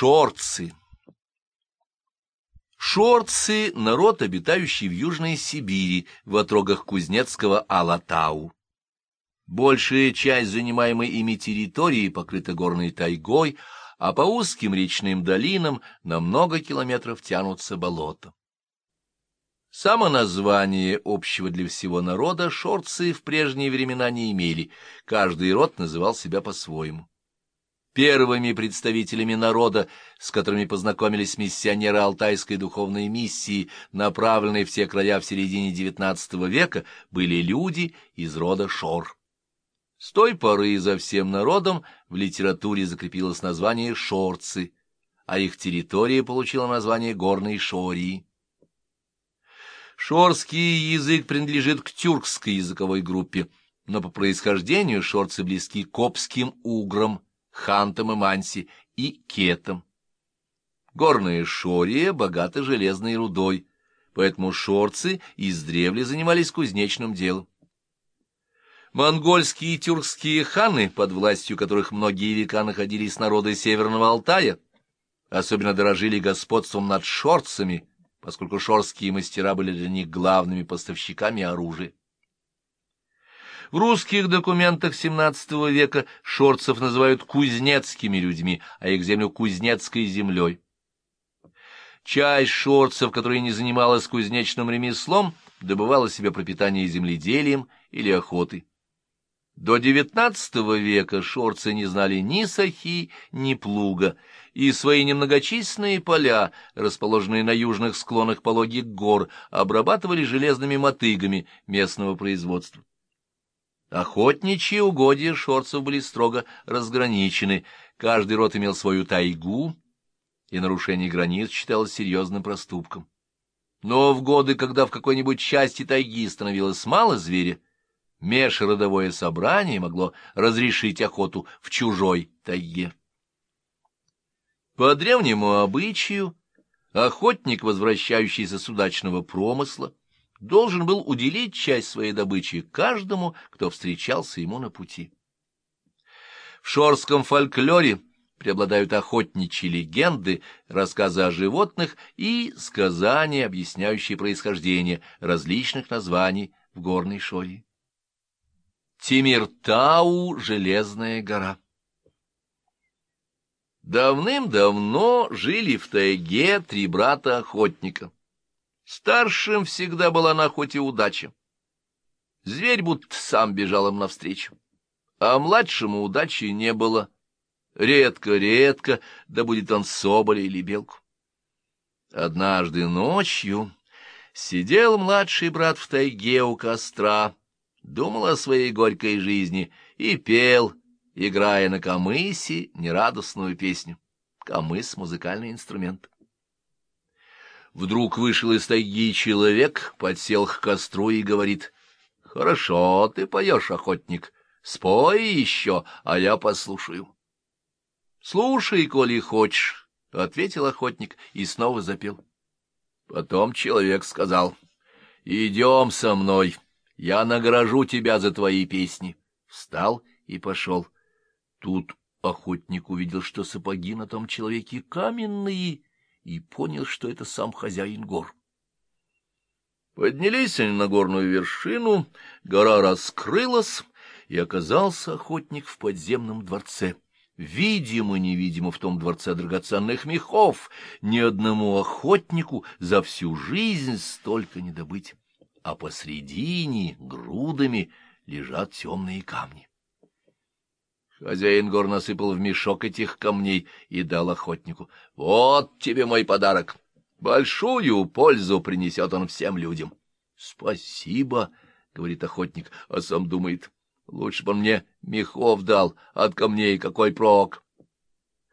Шорцы Шорцы — народ, обитающий в Южной Сибири, в отрогах Кузнецкого Алатау. Большая часть занимаемой ими территории покрыта горной тайгой, а по узким речным долинам на много километров тянутся болота. Само название общего для всего народа шорцы в прежние времена не имели, каждый род называл себя по-своему. Первыми представителями народа, с которыми познакомились миссионеры Алтайской духовной миссии, направленные в те края в середине XIX века, были люди из рода Шор. С той поры за всем народом в литературе закрепилось название Шорцы, а их территория получила название Горной Шории. Шорский язык принадлежит к тюркской языковой группе, но по происхождению шорцы близки к обским уграм, хантам и манси и кетам. Горная Шория богата железной рудой, поэтому шорцы издревле занимались кузнечным делом. Монгольские и тюркские ханы, под властью которых многие века находились народы Северного Алтая, особенно дорожили господством над шорцами, поскольку шорские мастера были для них главными поставщиками оружия. В русских документах XVII века шорцев называют кузнецкими людьми, а их землю кузнецкой землей. Часть шорцев, которая не занималась кузнечным ремеслом, добывала себе пропитание земледелием или охотой. До XIX века шорцы не знали ни сахи, ни плуга, и свои немногочисленные поля, расположенные на южных склонах пологих гор, обрабатывали железными мотыгами местного производства. Охотничьи угодья шорцев были строго разграничены, каждый род имел свою тайгу, и нарушение границ считалось серьезным проступком. Но в годы, когда в какой-нибудь части тайги становилось мало зверя, межродовое собрание могло разрешить охоту в чужой тайге. По древнему обычаю, охотник, возвращающийся с удачного промысла, должен был уделить часть своей добычи каждому, кто встречался ему на пути. В шорском фольклоре преобладают охотничьи легенды, рассказы о животных и сказания, объясняющие происхождение различных названий в горной шоре. Тимиртау — Железная гора. Давным-давно жили в тайге три брата-охотника. Старшим всегда была на охоте удача. Зверь будто сам бежал им навстречу. А младшему удачи не было. Редко-редко, да будет он соболя или белку. Однажды ночью сидел младший брат в тайге у костра, думал о своей горькой жизни и пел, играя на камысе нерадостную песню. Камыс — музыкальный инструмент. Вдруг вышел из тайги человек, подсел к костру и говорит, — Хорошо ты поешь, охотник, спой еще, а я послушаю. — Слушай, коли хочешь, — ответил охотник и снова запел. Потом человек сказал, — Идем со мной, я награжу тебя за твои песни. Встал и пошел. Тут охотник увидел, что сапоги на том человеке каменные, и понял, что это сам хозяин гор. Поднялись они на горную вершину, гора раскрылась, и оказался охотник в подземном дворце. Видимо-невидимо в том дворце драгоценных мехов ни одному охотнику за всю жизнь столько не добыть, а посредине грудами лежат темные камни. Хозяин гор насыпал в мешок этих камней и дал охотнику. — Вот тебе мой подарок. Большую пользу принесет он всем людям. — Спасибо, — говорит охотник, а сам думает. — Лучше бы он мне мехов дал, от камней какой прок.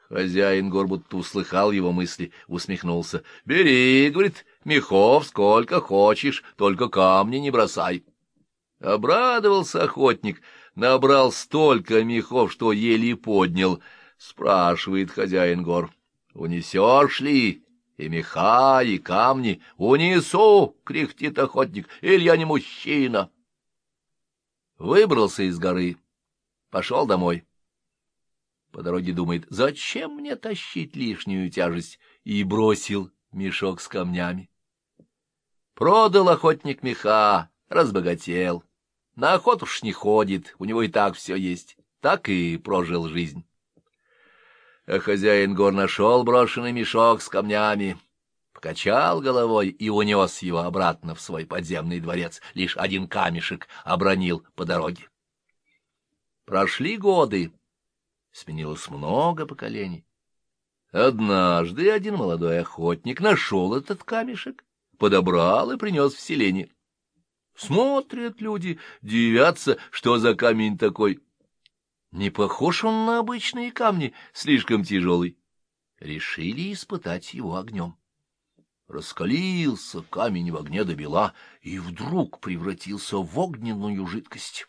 Хозяин гор будто услыхал его мысли, усмехнулся. — Бери, — говорит, — мехов сколько хочешь, только камни не бросай. Обрадовался охотник — набрал столько мехов, что еле поднял. Спрашивает хозяин гор, унесешь ли? И меха, и камни. Унесу, кряхтит охотник, или я не мужчина. Выбрался из горы, пошел домой. По дороге думает, зачем мне тащить лишнюю тяжесть, и бросил мешок с камнями. Продал охотник меха, разбогател. На охоту уж не ходит, у него и так все есть. Так и прожил жизнь. А хозяин гор нашел брошенный мешок с камнями, покачал головой и унес его обратно в свой подземный дворец. Лишь один камешек обронил по дороге. Прошли годы, сменилось много поколений. Однажды один молодой охотник нашел этот камешек, подобрал и принес в селение. Смотрят люди, дивятся, что за камень такой. Не похож он на обычные камни, слишком тяжелый. Решили испытать его огнем. Раскалился камень в огне до бела и вдруг превратился в огненную жидкость.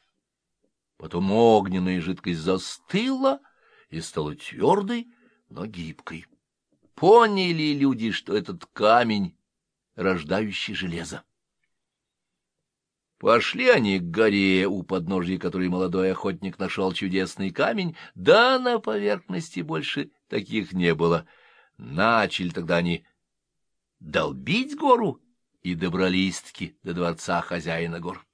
Потом огненная жидкость застыла и стала твердой, но гибкой. Поняли люди, что этот камень, рождающий железо. Пошли они к горе, у подножья которой молодой охотник нашел чудесный камень, да на поверхности больше таких не было. Начали тогда они долбить гору и добрались-таки до дворца хозяина гор.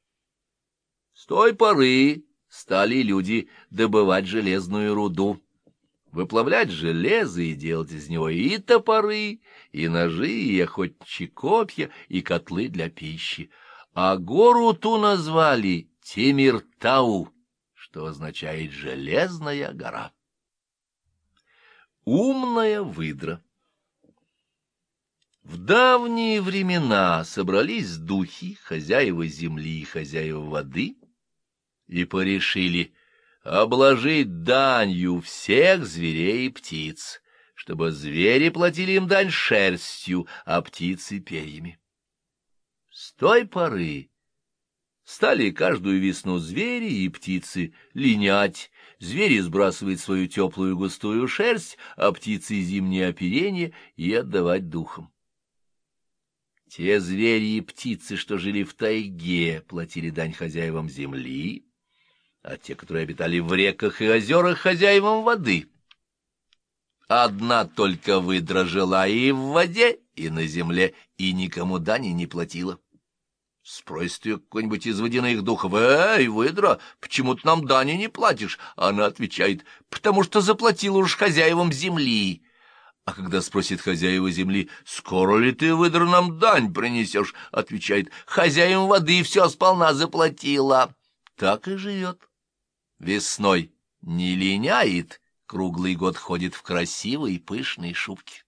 С той поры стали люди добывать железную руду, выплавлять железо и делать из него и топоры, и ножи, и охотничьи копья, и котлы для пищи а гору ту назвали Тимиртау, что означает «железная гора». Умная выдра В давние времена собрались духи, хозяева земли и хозяева воды, и порешили обложить данью всех зверей и птиц, чтобы звери платили им дань шерстью, а птицы — перьями. С той поры стали каждую весну звери и птицы линять, звери сбрасывать свою теплую густую шерсть, а птицы зимнее оперение и отдавать духам. Те звери и птицы, что жили в тайге, платили дань хозяевам земли, а те, которые обитали в реках и озерах, хозяевам воды. Одна только выдра жила и в воде, и на земле, и никому дани не платила. Спросит ее какой-нибудь из водяных духов, «Эй, выдра, почему ты нам дани не платишь?» Она отвечает, «Потому что заплатила уж хозяевам земли». А когда спросит хозяева земли, «Скоро ли ты, выдра, нам дань принесешь?» Отвечает, «Хозяин воды все сполна заплатила». Так и живет. Весной не линяет, круглый год ходит в красивой пышной шубке.